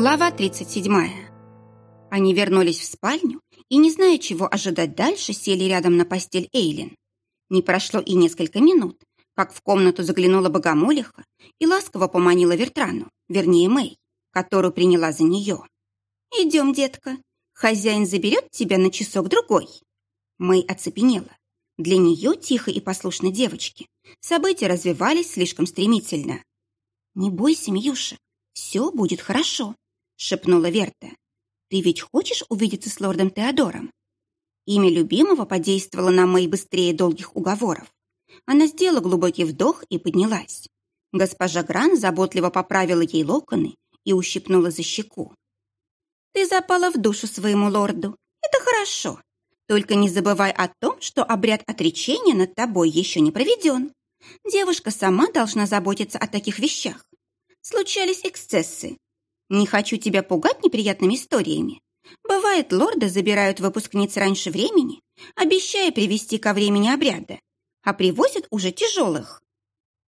Глава 37. Они вернулись в спальню и, не зная, чего ожидать дальше, сели рядом на постель Эйлин. Не прошло и несколько минут, как в комнату заглянула богомолиха и ласково поманила Вертрану, вернее Мэй, которую приняла за нее. «Идем, детка. Хозяин заберет тебя на часок-другой». Мэй оцепенела. Для нее, тихой и послушной девочки, события развивались слишком стремительно. «Не бойся, Мьюша, все будет хорошо», шепнула Верта. «Ты ведь хочешь увидеться с лордом Теодором?» Имя любимого подействовало на Мэй быстрее долгих уговоров. Она сделала глубокий вдох и поднялась. Госпожа Гран заботливо поправила ей локоны и ущипнула за щеку. «Ты запала в душу своему лорду. Это хорошо. Только не забывай о том, что обряд отречения над тобой еще не проведен. Девушка сама должна заботиться о таких вещах. Случались эксцессы, не хочу тебя пугать неприятными историями. Бывает, лорды забирают выпускниц раньше времени, обещая привести ко времени обряда, а привозят уже тяжелых.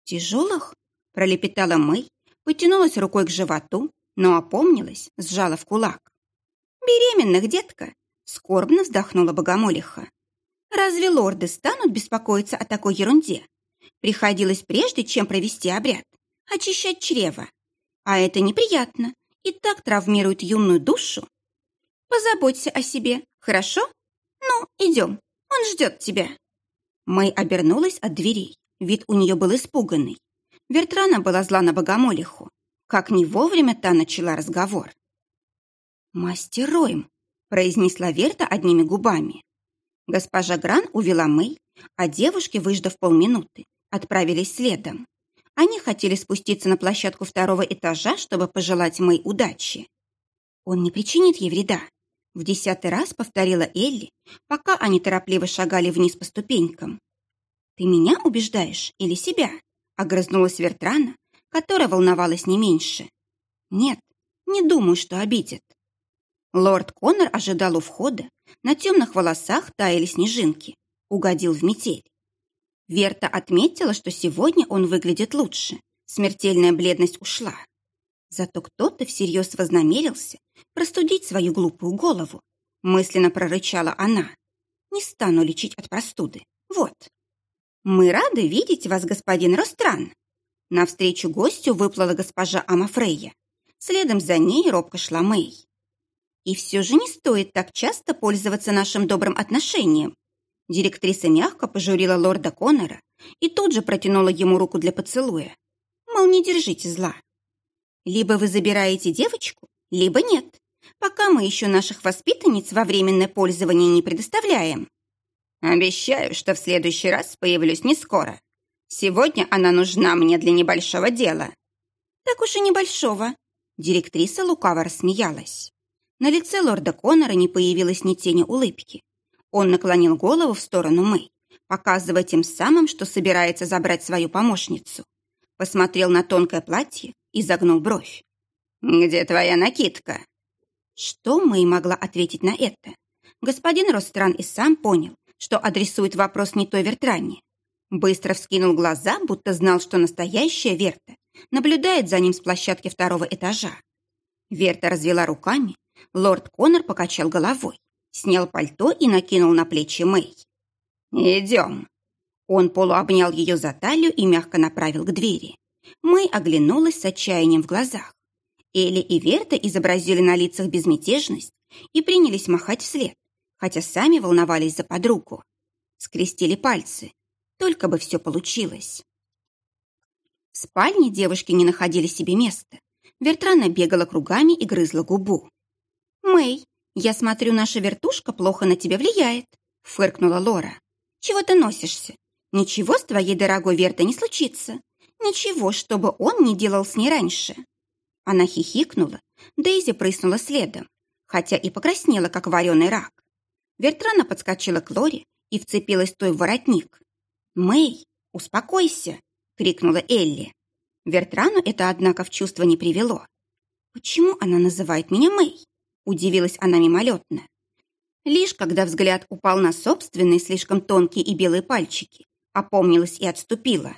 Тяжелых? Пролепетала Мэй, потянулась рукой к животу, но опомнилась, сжала в кулак. «Беременных, детка!» — скорбно вздохнула богомолиха. «Разве лорды станут беспокоиться о такой ерунде? Приходилось прежде, чем провести обряд, очищать чрево. А это неприятно, и так травмирует юную душу. Позаботься о себе, хорошо? Ну, идем, он ждет тебя. Мэй обернулась от дверей. Вид у нее был испуганный. Вертрана была зла на богомолиху. Как не вовремя та начала разговор. «Мастер Ройм», — произнесла Верта одними губами. Госпожа Гран увела Мэй, а девушки, выждав полминуты, отправились следом. Они хотели спуститься на площадку второго этажа, чтобы пожелать Мэй удачи. Он не причинит ей вреда. В десятый раз повторила Элли, пока они торопливо шагали вниз по ступенькам. «Ты меня убеждаешь или себя?» — огрызнулась Вертрана, которая волновалась не меньше. «Нет, не думаю, что обидит». Лорд Коннор ожидал у входа, на темных волосах таяли снежинки, угодил в метель. Верта отметила, что сегодня он выглядит лучше. Смертельная бледность ушла. Зато кто-то всерьез вознамерился простудить свою глупую голову. Мысленно прорычала она. Не стану лечить от простуды. Вот. Мы рады видеть вас, господин Ростран. Навстречу гостю выплыла госпожа Амафрейя. Следом за ней робко шла Мэй. И все же не стоит так часто пользоваться нашим добрым отношением, Директриса мягко пожурила лорда Коннора и тут же протянула ему руку для поцелуя. Мол, не держите зла. Либо вы забираете девочку, либо нет, пока мы еще наших воспитанниц во временное пользование не предоставляем. Обещаю, что в следующий раз появлюсь не скоро. Сегодня она нужна мне для небольшого дела. Так уж и небольшого. Директриса лукаво рассмеялась. На лице лорда Коннора не появилось ни тени улыбки. Он наклонил голову в сторону Мэй, показывая тем самым, что собирается забрать свою помощницу. Посмотрел на тонкое платье и загнул бровь. «Где твоя накидка?» Что Мэй могла ответить на это? Господин Ростран и сам понял, что адресует вопрос не той Вертране. Быстро вскинул глаза, будто знал, что настоящая Верта наблюдает за ним с площадки второго этажа. Верта развела руками, лорд Коннор покачал головой снял пальто и накинул на плечи Мэй. «Идем». Он полуобнял ее за талию и мягко направил к двери. Мэй оглянулась с отчаянием в глазах. Элли и Верта изобразили на лицах безмятежность и принялись махать вслед, хотя сами волновались за подругу. Скрестили пальцы. Только бы все получилось. В спальне девушки не находили себе места. Вертрана бегала кругами и грызла губу. «Мэй, «Я смотрю, наша вертушка плохо на тебя влияет», — фыркнула Лора. «Чего ты носишься? Ничего с твоей дорогой Вертой не случится. Ничего, чтобы он не делал с ней раньше». Она хихикнула, Дейзи прыснула следом, хотя и покраснела, как вареный рак. Вертрана подскочила к Лоре и вцепилась той в воротник. «Мэй, успокойся!» — крикнула Элли. Вертрану это, однако, в чувство не привело. «Почему она называет меня Мэй?» Удивилась она мимолетно. Лишь когда взгляд упал на собственные слишком тонкие и белые пальчики, опомнилась и отступила.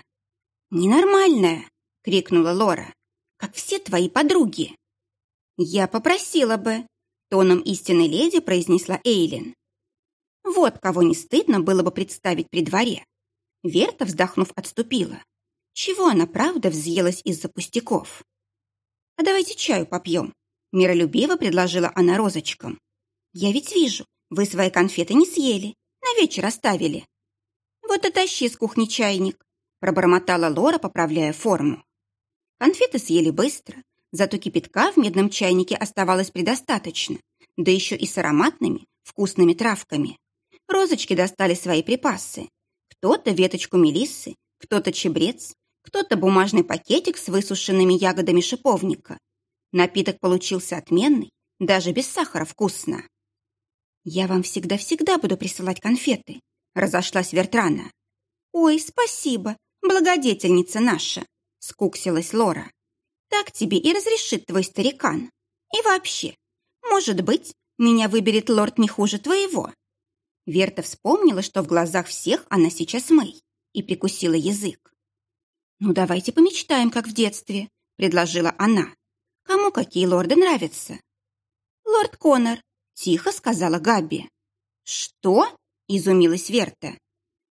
«Ненормальная!» — крикнула Лора. «Как все твои подруги!» «Я попросила бы», — тоном истинной леди произнесла Эйлин. Вот кого не стыдно было бы представить при дворе. Верта, вздохнув, отступила. Чего она, правда, взъелась из-за пустяков? «А давайте чаю попьем», — миролюбиво предложила она розочкам. «Я ведь вижу, вы свои конфеты не съели, на вечер оставили». «Вот и с кухни чайник», — пробормотала Лора, поправляя форму. Конфеты съели быстро, зато кипятка в медном чайнике оставалось предостаточно, да еще и с ароматными, вкусными травками. Розочки достали свои припасы. Кто-то веточку мелиссы, кто-то чебрец, кто-то бумажный пакетик с высушенными ягодами шиповника. Напиток получился отменный, даже без сахара вкусно. «Я вам всегда-всегда буду присылать конфеты», — разошлась Вертрана. «Ой, спасибо, благодетельница наша», — скуксилась Лора. «Так тебе и разрешит твой старикан. И вообще, может быть, меня выберет лорд не хуже твоего». Верта вспомнила, что в глазах всех она сейчас Мэй, и прикусила язык. «Ну, давайте помечтаем, как в детстве», — предложила она. «Кому какие лорды нравятся?» «Лорд Коннор», — тихо сказала Габи. «Что?» — изумилась Верта.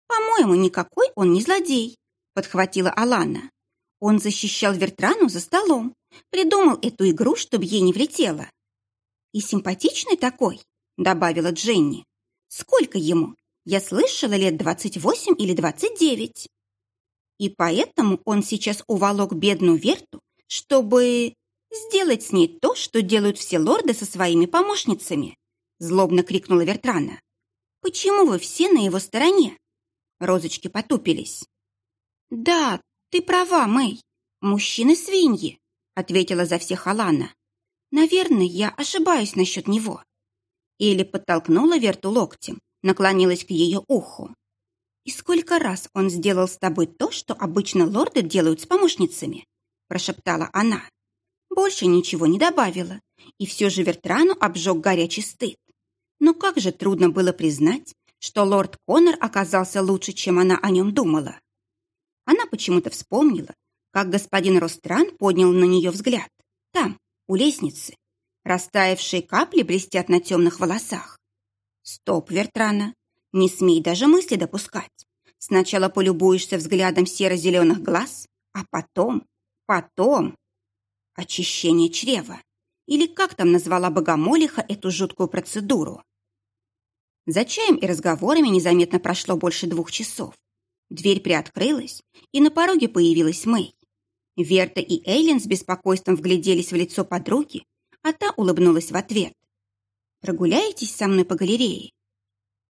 «По-моему, никакой он не злодей», — подхватила Алана. «Он защищал Вертрану за столом, придумал эту игру, чтобы ей не влетело». «И симпатичный такой», — добавила Дженни. Сколько ему? Я слышала, лет двадцать восемь или двадцать девять. И поэтому он сейчас уволок бедную Верту, чтобы сделать с ней то, что делают все лорды со своими помощницами, злобно крикнула Вертрана. Почему вы все на его стороне? Розочки потупились. Да, ты права, Мэй. Мужчины свиньи, ответила за всех Алана. Наверное, я ошибаюсь насчет него. Или подтолкнула Верту локтем, наклонилась к ее уху. «И сколько раз он сделал с тобой то, что обычно лорды делают с помощницами?» прошептала она. Больше ничего не добавила, и все же Вертрану обжег горячий стыд. Но как же трудно было признать, что лорд Коннор оказался лучше, чем она о нем думала. Она почему-то вспомнила, как господин Ростран поднял на нее взгляд. Там, у лестницы, Растаявшие капли блестят на темных волосах. Стоп, Вертрана. Не смей даже мысли допускать. Сначала полюбуешься взглядом серо-зеленых глаз, а потом, потом... Очищение чрева. Или как там назвала Богомолиха эту жуткую процедуру? За чаем и разговорами незаметно прошло больше двух часов. Дверь приоткрылась, и на пороге появилась Мэй. Верта и Эйлин с беспокойством вгляделись в лицо подруги, а та улыбнулась в ответ. «Прогуляетесь со мной по галерее?